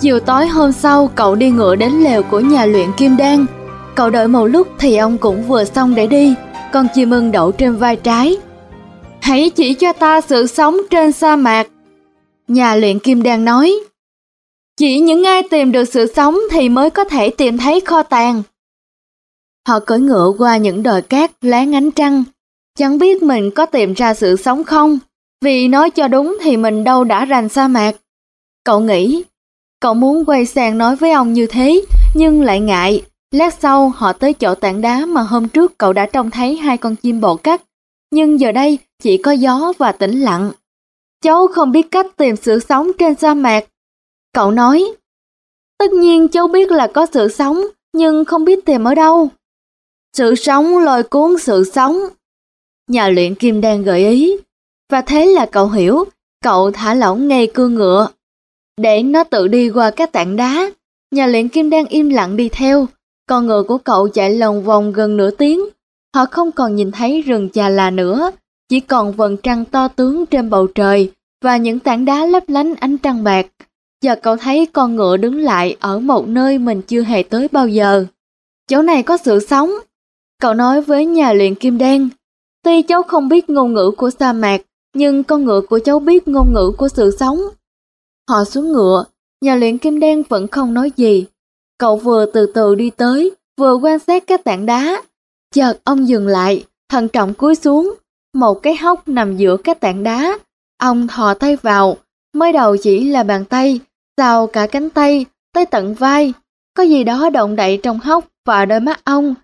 Chiều tối hôm sau, cậu đi ngựa đến lều của nhà luyện Kim Đan. Cậu đợi một lúc thì ông cũng vừa xong để đi, con chim ưng đậu trên vai trái. Hãy chỉ cho ta sự sống trên sa mạc. Nhà luyện Kim Đan nói, chỉ những ai tìm được sự sống thì mới có thể tìm thấy kho tàng. Họ cưỡi ngựa qua những đồi cát láng ánh trăng, chẳng biết mình có tìm ra sự sống không, vì nói cho đúng thì mình đâu đã rành sa mạc. Cậu nghĩ, cậu muốn quay sang nói với ông như thế, nhưng lại ngại. Lát sau họ tới chỗ tảng đá mà hôm trước cậu đã trông thấy hai con chim bồ cắt, nhưng giờ đây chỉ có gió và tĩnh lặng. Cháu không biết cách tìm sự sống trên sa mạc. Cậu nói, tất nhiên cháu biết là có sự sống, nhưng không biết tìm ở đâu. Sự sống lôi cuốn sự sống. Nhà luyện kim đang gợi ý, và thế là cậu hiểu, cậu thả lỏng ngay cương ngựa. Để nó tự đi qua các tảng đá, nhà luyện kim đang im lặng đi theo, con ngựa của cậu chạy lòng vòng gần nửa tiếng. Họ không còn nhìn thấy rừng trà là nữa, chỉ còn vầng trăng to tướng trên bầu trời và những tảng đá lấp lánh ánh trăng bạc. Giờ cậu thấy con ngựa đứng lại ở một nơi mình chưa hề tới bao giờ. Chỗ này có sự sống. Cậu nói với nhà luyện kim đen. Tuy cháu không biết ngôn ngữ của sa mạc, nhưng con ngựa của cháu biết ngôn ngữ của sự sống. Họ xuống ngựa, nhà luyện kim đen vẫn không nói gì. Cậu vừa từ từ đi tới, vừa quan sát các tảng đá. Chợt ông dừng lại, thận trọng cúi xuống. Một cái hốc nằm giữa các tảng đá. Ông thò tay vào, mới đầu chỉ là bàn tay, sau cả cánh tay, tới tận vai. Có gì đó động đậy trong hốc và đôi mắt ông.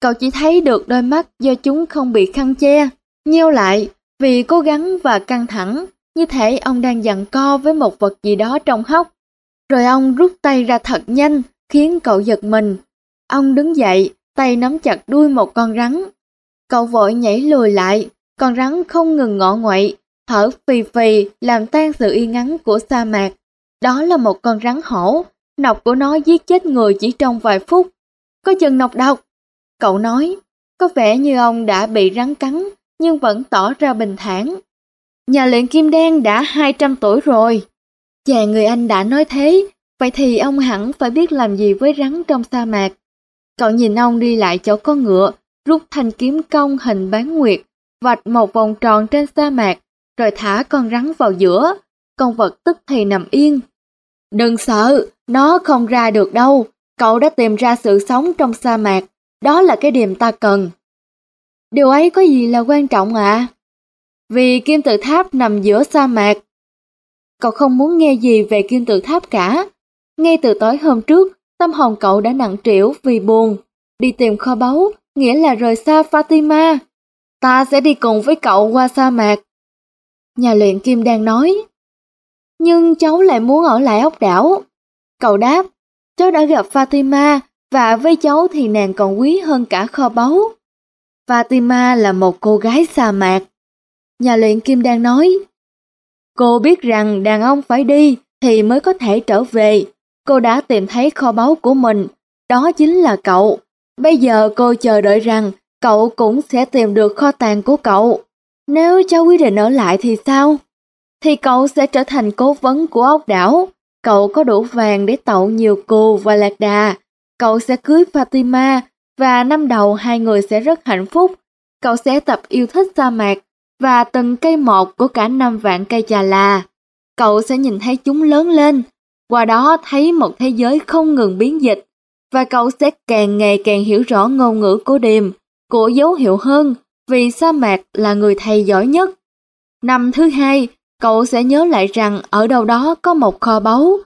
Cậu chỉ thấy được đôi mắt do chúng không bị khăn che, nheo lại vì cố gắng và căng thẳng, như thể ông đang giằng co với một vật gì đó trong hốc. Rồi ông rút tay ra thật nhanh, khiến cậu giật mình. Ông đứng dậy, tay nắm chặt đuôi một con rắn. Cậu vội nhảy lùi lại, con rắn không ngừng ngọ ngoậy, thở phì phì làm tan sự yên ngắn của sa mạc. Đó là một con rắn hổ, nọc của nó giết chết người chỉ trong vài phút. Có chừng nọc độc. Cậu nói, có vẻ như ông đã bị rắn cắn, nhưng vẫn tỏ ra bình thản. Nhà luyện kim đen đã 200 tuổi rồi. Chàng người anh đã nói thế, vậy thì ông hẳn phải biết làm gì với rắn trong sa mạc. Cậu nhìn ông đi lại chỗ con ngựa, rút thanh kiếm cong hình bán nguyệt, vạch một vòng tròn trên sa mạc, rồi thả con rắn vào giữa. Con vật tức thì nằm yên. Đừng sợ, nó không ra được đâu. Cậu đã tìm ra sự sống trong sa mạc. Đó là cái điểm ta cần. Điều ấy có gì là quan trọng ạ? À? Vì kim tự tháp nằm giữa sa mạc. Cậu không muốn nghe gì về kim tự tháp cả. Ngay từ tối hôm trước, tâm hồn cậu đã nặng trĩu vì buồn. Đi tìm kho báu, nghĩa là rời xa Fatima. Ta sẽ đi cùng với cậu qua sa mạc. Nhà luyện kim đang nói. Nhưng cháu lại muốn ở lại ốc đảo. Cậu đáp, cháu đã gặp Fatima và với cháu thì nàng còn quý hơn cả kho báu. Fatima là một cô gái sa mạc. Nhà luyện kim đang nói, cô biết rằng đàn ông phải đi thì mới có thể trở về. Cô đã tìm thấy kho báu của mình, đó chính là cậu. Bây giờ cô chờ đợi rằng cậu cũng sẽ tìm được kho tàng của cậu. Nếu cháu quyết định ở lại thì sao? Thì cậu sẽ trở thành cố vấn của ốc đảo. Cậu có đủ vàng để tậu nhiều cù và lạc đà. Cậu sẽ cưới Fatima và năm đầu hai người sẽ rất hạnh phúc. Cậu sẽ tập yêu thích sa mạc và từng cây một của cả năm vạn cây trà là. Cậu sẽ nhìn thấy chúng lớn lên, qua đó thấy một thế giới không ngừng biến dịch và cậu sẽ càng ngày càng hiểu rõ ngôn ngữ của điềm, của dấu hiệu hơn vì sa mạc là người thầy giỏi nhất. Năm thứ hai, cậu sẽ nhớ lại rằng ở đâu đó có một kho báu.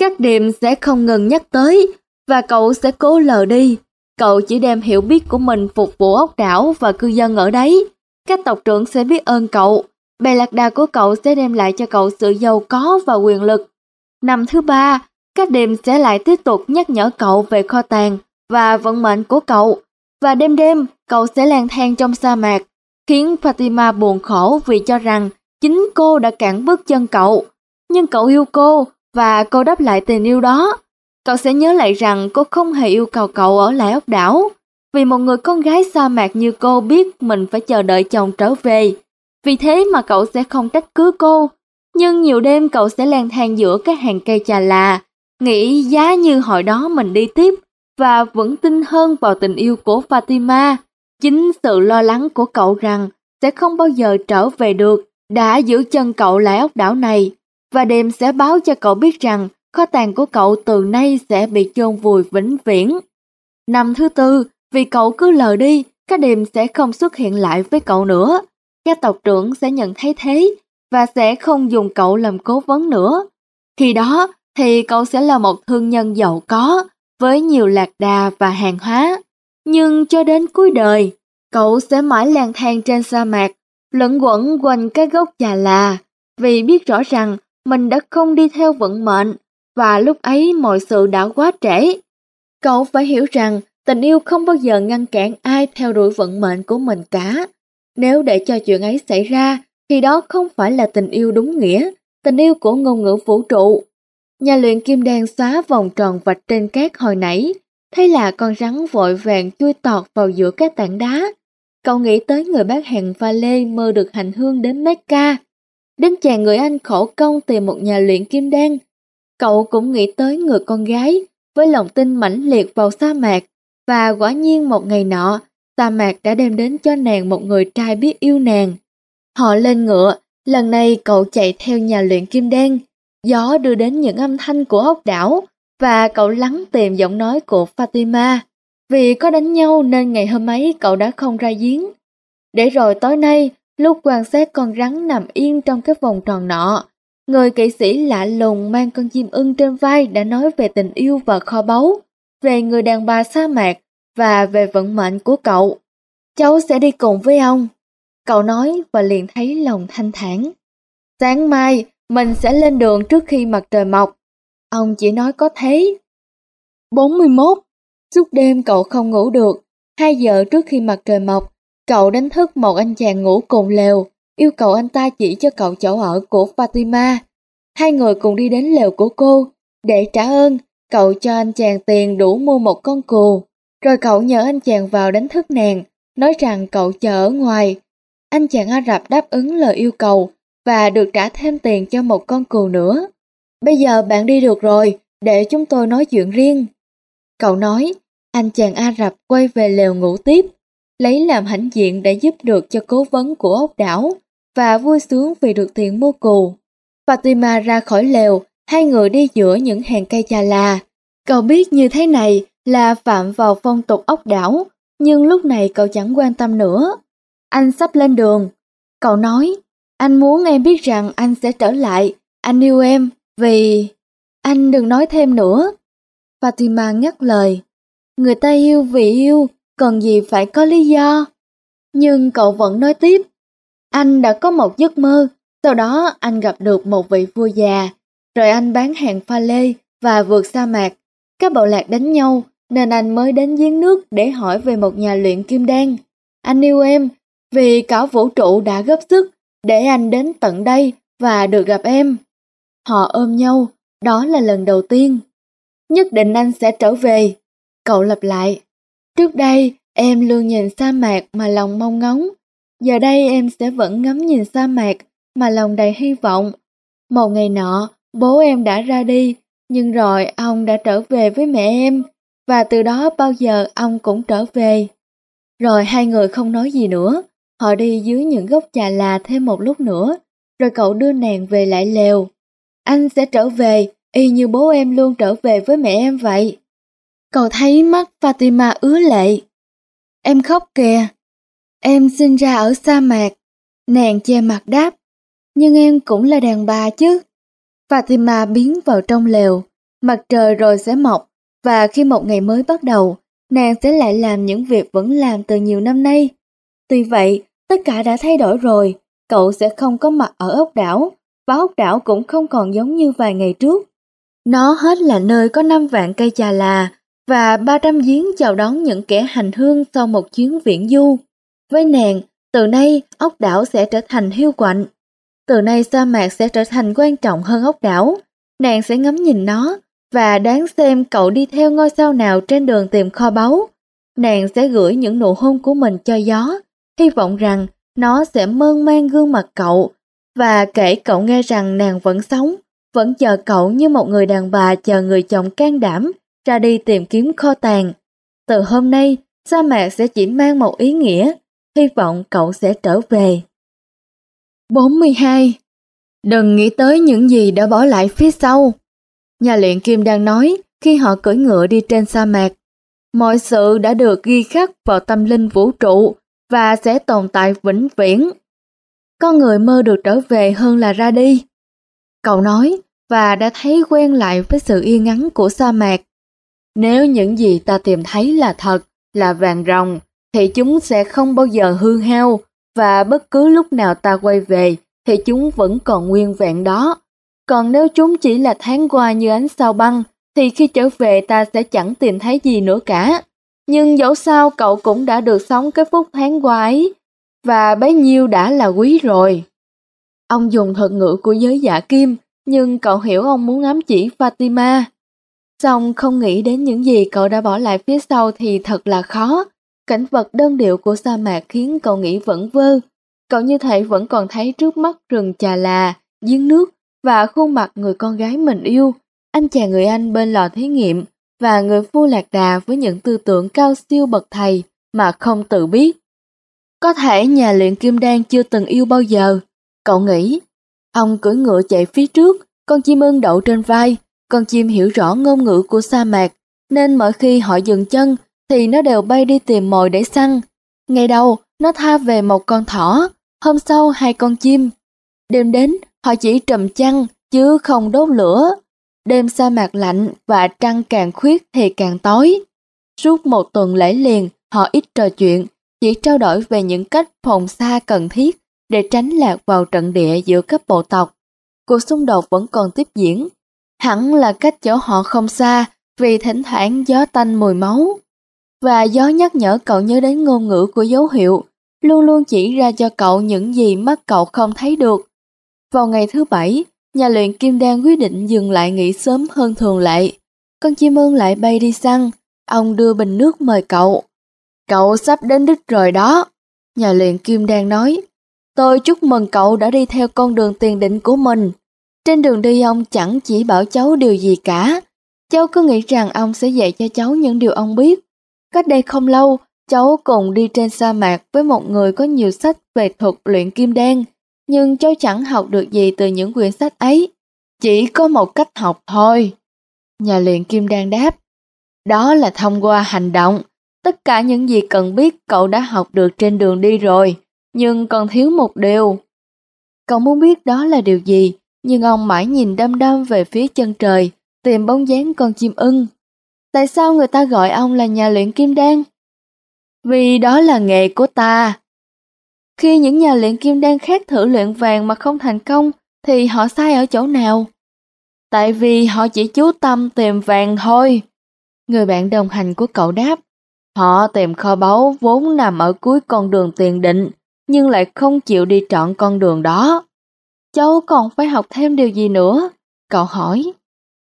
Các điềm sẽ không ngừng nhắc tới và cậu sẽ cố lờ đi. Cậu chỉ đem hiểu biết của mình phục vụ ốc đảo và cư dân ở đấy. Các tộc trưởng sẽ biết ơn cậu. Bè lạc đà của cậu sẽ đem lại cho cậu sự giàu có và quyền lực. Năm thứ ba, các đêm sẽ lại tiếp tục nhắc nhở cậu về kho tàng và vận mệnh của cậu. Và đêm đêm, cậu sẽ lang thang trong sa mạc, khiến Fatima buồn khổ vì cho rằng chính cô đã cản bước chân cậu. Nhưng cậu yêu cô và cô đáp lại tình yêu đó. Cậu sẽ nhớ lại rằng cô không hề yêu cầu cậu ở lại ốc đảo. Vì một người con gái sa mạc như cô biết mình phải chờ đợi chồng trở về. Vì thế mà cậu sẽ không trách cứ cô. Nhưng nhiều đêm cậu sẽ lang thang giữa các hàng cây trà là, nghĩ giá như hồi đó mình đi tiếp và vẫn tin hơn vào tình yêu của Fatima. Chính sự lo lắng của cậu rằng sẽ không bao giờ trở về được đã giữ chân cậu lại ốc đảo này và đêm sẽ báo cho cậu biết rằng kho tàng của cậu từ nay sẽ bị chôn vùi vĩnh viễn. Năm thứ tư, vì cậu cứ lờ đi, các đêm sẽ không xuất hiện lại với cậu nữa. Các tộc trưởng sẽ nhận thấy thế và sẽ không dùng cậu làm cố vấn nữa. Khi đó thì cậu sẽ là một thương nhân giàu có với nhiều lạc đà và hàng hóa. Nhưng cho đến cuối đời, cậu sẽ mãi lang thang trên sa mạc, lẫn quẩn quanh cái gốc già là, vì biết rõ rằng mình đã không đi theo vận mệnh và lúc ấy mọi sự đã quá trễ. Cậu phải hiểu rằng tình yêu không bao giờ ngăn cản ai theo đuổi vận mệnh của mình cả. Nếu để cho chuyện ấy xảy ra, thì đó không phải là tình yêu đúng nghĩa, tình yêu của ngôn ngữ vũ trụ. Nhà luyện kim đen xóa vòng tròn vạch trên cát hồi nãy, thấy là con rắn vội vàng chui tọt vào giữa các tảng đá. Cậu nghĩ tới người bác hàng pha lê mơ được hành hương đến Mecca. Đến chàng người anh khổ công tìm một nhà luyện kim đen. Cậu cũng nghĩ tới người con gái với lòng tin mãnh liệt vào sa mạc. Và quả nhiên một ngày nọ, sa mạc đã đem đến cho nàng một người trai biết yêu nàng. Họ lên ngựa, lần này cậu chạy theo nhà luyện kim đen. Gió đưa đến những âm thanh của ốc đảo và cậu lắng tìm giọng nói của Fatima. Vì có đánh nhau nên ngày hôm ấy cậu đã không ra giếng. Để rồi tối nay, lúc quan sát con rắn nằm yên trong cái vòng tròn nọ, người kỵ sĩ lạ lùng mang con chim ưng trên vai đã nói về tình yêu và kho báu, về người đàn bà sa mạc và về vận mệnh của cậu. Cháu sẽ đi cùng với ông. Cậu nói và liền thấy lòng thanh thản. Sáng mai, mình sẽ lên đường trước khi mặt trời mọc. Ông chỉ nói có thế. 41. Suốt đêm cậu không ngủ được. 2 giờ trước khi mặt trời mọc, cậu đánh thức một anh chàng ngủ cùng lều, yêu cầu anh ta chỉ cho cậu chỗ ở của Fatima. Hai người cùng đi đến lều của cô. Để trả ơn, cậu cho anh chàng tiền đủ mua một con cừu. Rồi cậu nhờ anh chàng vào đánh thức nàng, nói rằng cậu chờ ở ngoài. Anh chàng Ả Rập đáp ứng lời yêu cầu và được trả thêm tiền cho một con cừu nữa. Bây giờ bạn đi được rồi, để chúng tôi nói chuyện riêng. Cậu nói, anh chàng Ả Rập quay về lều ngủ tiếp, lấy làm hãnh diện để giúp được cho cố vấn của ốc đảo và vui sướng vì được tiền mua cừu. Fatima ra khỏi lều, hai người đi giữa những hàng cây trà là. Cậu biết như thế này là phạm vào phong tục ốc đảo, nhưng lúc này cậu chẳng quan tâm nữa. Anh sắp lên đường. Cậu nói, anh muốn em biết rằng anh sẽ trở lại, anh yêu em, vì... Anh đừng nói thêm nữa. Fatima ngắt lời. Người ta yêu vì yêu, cần gì phải có lý do. Nhưng cậu vẫn nói tiếp. Anh đã có một giấc mơ, sau đó anh gặp được một vị vua già, rồi anh bán hàng pha lê và vượt sa mạc. Các bộ lạc đánh nhau, nên anh mới đến giếng nước để hỏi về một nhà luyện kim đan. Anh yêu em, vì cả vũ trụ đã góp sức để anh đến tận đây và được gặp em. Họ ôm nhau, đó là lần đầu tiên. Nhất định anh sẽ trở về. Cậu lặp lại. Trước đây, em luôn nhìn sa mạc mà lòng mong ngóng. Giờ đây em sẽ vẫn ngắm nhìn sa mạc mà lòng đầy hy vọng. Một ngày nọ, bố em đã ra đi, nhưng rồi ông đã trở về với mẹ em, và từ đó bao giờ ông cũng trở về. Rồi hai người không nói gì nữa, họ đi dưới những gốc trà là thêm một lúc nữa, rồi cậu đưa nàng về lại lều. Anh sẽ trở về, y như bố em luôn trở về với mẹ em vậy. Cậu thấy mắt Fatima ứa lệ. Em khóc kìa. Em sinh ra ở sa mạc. Nàng che mặt đáp. Nhưng em cũng là đàn bà chứ. Fatima biến vào trong lều. Mặt trời rồi sẽ mọc. Và khi một ngày mới bắt đầu, nàng sẽ lại làm những việc vẫn làm từ nhiều năm nay. Tuy vậy, tất cả đã thay đổi rồi. Cậu sẽ không có mặt ở ốc đảo và ốc đảo cũng không còn giống như vài ngày trước. Nó hết là nơi có 5 vạn cây trà là và 300 giếng chào đón những kẻ hành hương sau một chuyến viễn du. Với nàng, từ nay ốc đảo sẽ trở thành hiu quạnh. Từ nay sa mạc sẽ trở thành quan trọng hơn ốc đảo. Nàng sẽ ngắm nhìn nó và đáng xem cậu đi theo ngôi sao nào trên đường tìm kho báu. Nàng sẽ gửi những nụ hôn của mình cho gió, hy vọng rằng nó sẽ mơn man gương mặt cậu và kể cậu nghe rằng nàng vẫn sống, vẫn chờ cậu như một người đàn bà chờ người chồng can đảm ra đi tìm kiếm kho tàng. Từ hôm nay, sa mạc sẽ chỉ mang một ý nghĩa, hy vọng cậu sẽ trở về. 42. Đừng nghĩ tới những gì đã bỏ lại phía sau. Nhà luyện kim đang nói khi họ cưỡi ngựa đi trên sa mạc. Mọi sự đã được ghi khắc vào tâm linh vũ trụ và sẽ tồn tại vĩnh viễn. Con người mơ được trở về hơn là ra đi. Cậu nói và đã thấy quen lại với sự yên ngắn của sa mạc. Nếu những gì ta tìm thấy là thật, là vàng rồng thì chúng sẽ không bao giờ hư hao và bất cứ lúc nào ta quay về thì chúng vẫn còn nguyên vẹn đó. Còn nếu chúng chỉ là tháng qua như ánh sao băng thì khi trở về ta sẽ chẳng tìm thấy gì nữa cả. Nhưng dẫu sao cậu cũng đã được sống cái phút tháng qua ấy, và bấy nhiêu đã là quý rồi. Ông dùng thuật ngữ của giới giả kim, nhưng cậu hiểu ông muốn ám chỉ Fatima. Xong không nghĩ đến những gì cậu đã bỏ lại phía sau thì thật là khó. Cảnh vật đơn điệu của sa mạc khiến cậu nghĩ vẫn vơ. Cậu như thể vẫn còn thấy trước mắt rừng trà là, giếng nước và khuôn mặt người con gái mình yêu, anh chàng người Anh bên lò thí nghiệm và người phu lạc đà với những tư tưởng cao siêu bậc thầy mà không tự biết. Có thể nhà luyện kim đan chưa từng yêu bao giờ. Cậu nghĩ, ông cưỡi ngựa chạy phía trước, con chim ưng đậu trên vai, con chim hiểu rõ ngôn ngữ của sa mạc, nên mỗi khi họ dừng chân thì nó đều bay đi tìm mồi để săn. Ngày đầu, nó tha về một con thỏ, hôm sau hai con chim. Đêm đến, họ chỉ trầm chăn chứ không đốt lửa. Đêm sa mạc lạnh và trăng càng khuyết thì càng tối. Suốt một tuần lễ liền, họ ít trò chuyện, chỉ trao đổi về những cách phòng xa cần thiết để tránh lạc vào trận địa giữa các bộ tộc. Cuộc xung đột vẫn còn tiếp diễn. Hẳn là cách chỗ họ không xa vì thỉnh thoảng gió tanh mùi máu. Và gió nhắc nhở cậu nhớ đến ngôn ngữ của dấu hiệu, luôn luôn chỉ ra cho cậu những gì mắt cậu không thấy được. Vào ngày thứ bảy, nhà luyện kim đan quyết định dừng lại nghỉ sớm hơn thường lệ. Con chim ưng lại bay đi săn, ông đưa bình nước mời cậu. Cậu sắp đến đích rồi đó. Nhà luyện kim đan nói, tôi chúc mừng cậu đã đi theo con đường tiền định của mình. Trên đường đi ông chẳng chỉ bảo cháu điều gì cả. Cháu cứ nghĩ rằng ông sẽ dạy cho cháu những điều ông biết. Cách đây không lâu, cháu cùng đi trên sa mạc với một người có nhiều sách về thuật luyện kim đen nhưng cháu chẳng học được gì từ những quyển sách ấy. Chỉ có một cách học thôi. Nhà luyện kim đen đáp, đó là thông qua hành động. Tất cả những gì cần biết cậu đã học được trên đường đi rồi, nhưng còn thiếu một điều. Cậu muốn biết đó là điều gì, nhưng ông mãi nhìn đăm đăm về phía chân trời, tìm bóng dáng con chim ưng. Tại sao người ta gọi ông là nhà luyện kim đan? Vì đó là nghề của ta. Khi những nhà luyện kim đan khác thử luyện vàng mà không thành công, thì họ sai ở chỗ nào? Tại vì họ chỉ chú tâm tìm vàng thôi. Người bạn đồng hành của cậu đáp, họ tìm kho báu vốn nằm ở cuối con đường tiền định, nhưng lại không chịu đi trọn con đường đó. Cháu còn phải học thêm điều gì nữa? Cậu hỏi.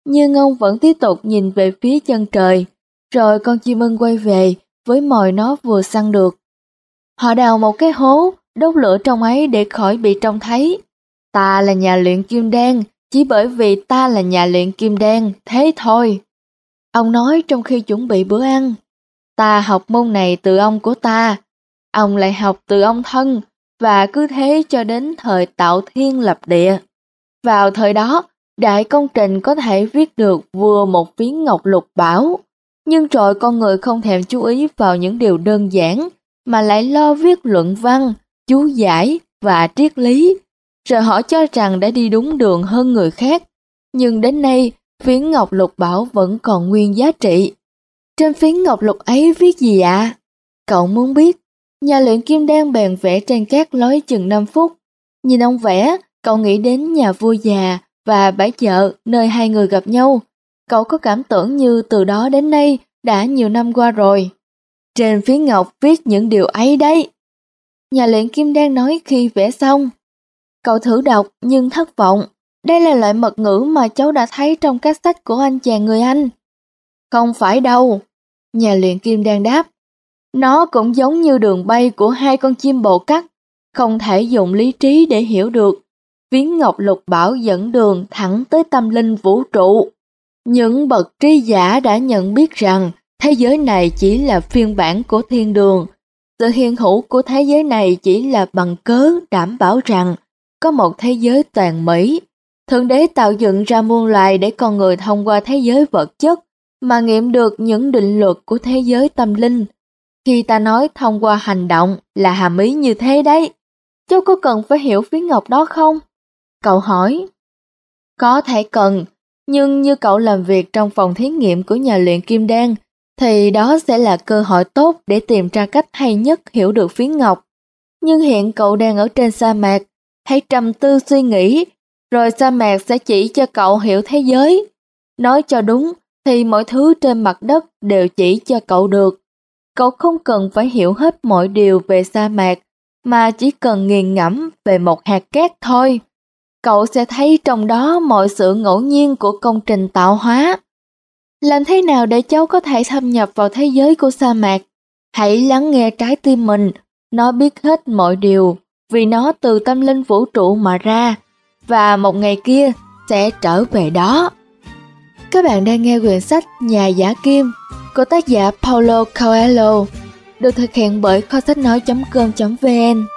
Nhưng ông vẫn tiếp tục nhìn về phía chân trời, rồi con chim ưng quay về với mồi nó vừa săn được. Họ đào một cái hố, đốt lửa trong ấy để khỏi bị trông thấy. Ta là nhà luyện kim đen, chỉ bởi vì ta là nhà luyện kim đen, thế thôi. Ông nói trong khi chuẩn bị bữa ăn. Ta học môn này từ ông của ta, ông lại học từ ông thân, và cứ thế cho đến thời tạo thiên lập địa. Vào thời đó, đại công trình có thể viết được vừa một phiến ngọc lục bảo, nhưng rồi con người không thèm chú ý vào những điều đơn giản, mà lại lo viết luận văn, chú giải và triết lý, rồi họ cho rằng đã đi đúng đường hơn người khác. Nhưng đến nay, phiến ngọc lục bảo vẫn còn nguyên giá trị. Trên phiến ngọc lục ấy viết gì ạ? À? Cậu muốn biết. Nhà luyện kim đang bèn vẽ trên các lối chừng 5 phút. Nhìn ông vẽ, cậu nghĩ đến nhà vua già và bãi chợ nơi hai người gặp nhau. Cậu có cảm tưởng như từ đó đến nay đã nhiều năm qua rồi. Trên phía ngọc viết những điều ấy đấy. Nhà luyện kim đang nói khi vẽ xong. Cậu thử đọc nhưng thất vọng. Đây là loại mật ngữ mà cháu đã thấy trong các sách của anh chàng người Anh. Không phải đâu. Nhà luyện kim đang đáp. Nó cũng giống như đường bay của hai con chim bồ cắt, không thể dùng lý trí để hiểu được. Viếng Ngọc Lục Bảo dẫn đường thẳng tới tâm linh vũ trụ. Những bậc trí giả đã nhận biết rằng thế giới này chỉ là phiên bản của thiên đường. Sự hiện hữu của thế giới này chỉ là bằng cớ đảm bảo rằng có một thế giới toàn mỹ. Thượng đế tạo dựng ra muôn loài để con người thông qua thế giới vật chất mà nghiệm được những định luật của thế giới tâm linh. Khi ta nói thông qua hành động là hàm ý như thế đấy. Cháu có cần phải hiểu phiến ngọc đó không? Cậu hỏi. Có thể cần, nhưng như cậu làm việc trong phòng thí nghiệm của nhà luyện kim đan, thì đó sẽ là cơ hội tốt để tìm ra cách hay nhất hiểu được phiến ngọc. Nhưng hiện cậu đang ở trên sa mạc, hãy trầm tư suy nghĩ, rồi sa mạc sẽ chỉ cho cậu hiểu thế giới. Nói cho đúng thì mọi thứ trên mặt đất đều chỉ cho cậu được. Cậu không cần phải hiểu hết mọi điều về sa mạc, mà chỉ cần nghiền ngẫm về một hạt cát thôi. Cậu sẽ thấy trong đó mọi sự ngẫu nhiên của công trình tạo hóa. Làm thế nào để cháu có thể thâm nhập vào thế giới của sa mạc? Hãy lắng nghe trái tim mình, nó biết hết mọi điều, vì nó từ tâm linh vũ trụ mà ra, và một ngày kia sẽ trở về đó. Các bạn đang nghe quyển sách Nhà giả kim của tác giả Paulo Coelho, được thực hiện bởi kho sách nói.com.vn